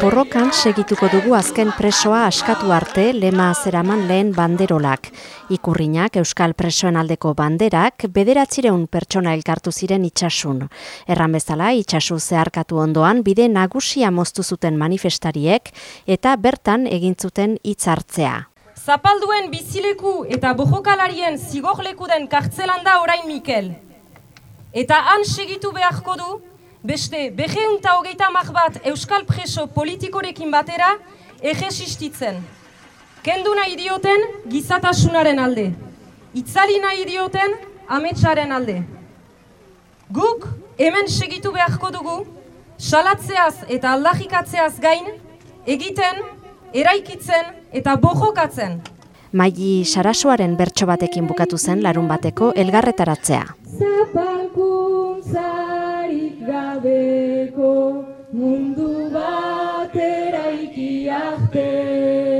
Borrokan segituko dugu azken presoa askatu arte lema zeraman lehen banderolak. Ikurriñak Euskal Presoen aldeko banderak bederatzireun pertsona elkartu ziren itxasun. Erran bezala itxasu zeharkatu ondoan bide nagusia moztu zuten manifestariek eta bertan egintzuten hitzartzea. Zapalduen bizileku eta bojokalarien zigorleku den kartzelan da orain Mikel. Eta han segitu beharko du, beste beheunta hogeita mar bat euskal preso politikorekin batera egesistitzen. Kendu nahi dioten gizatasunaren alde. Itzali nahi dioten ametsaren alde. Guk hemen segitu beharko dugu, salatzeaz eta aldahikatzeaz gain, egiten, eraikitzen eta bojokatzen. Maili Sarasoaren bertso batekin bukatu zen larun bateko elgarretaratzea. Zapalkuntzarik gabeko mundu bat eraiki arte.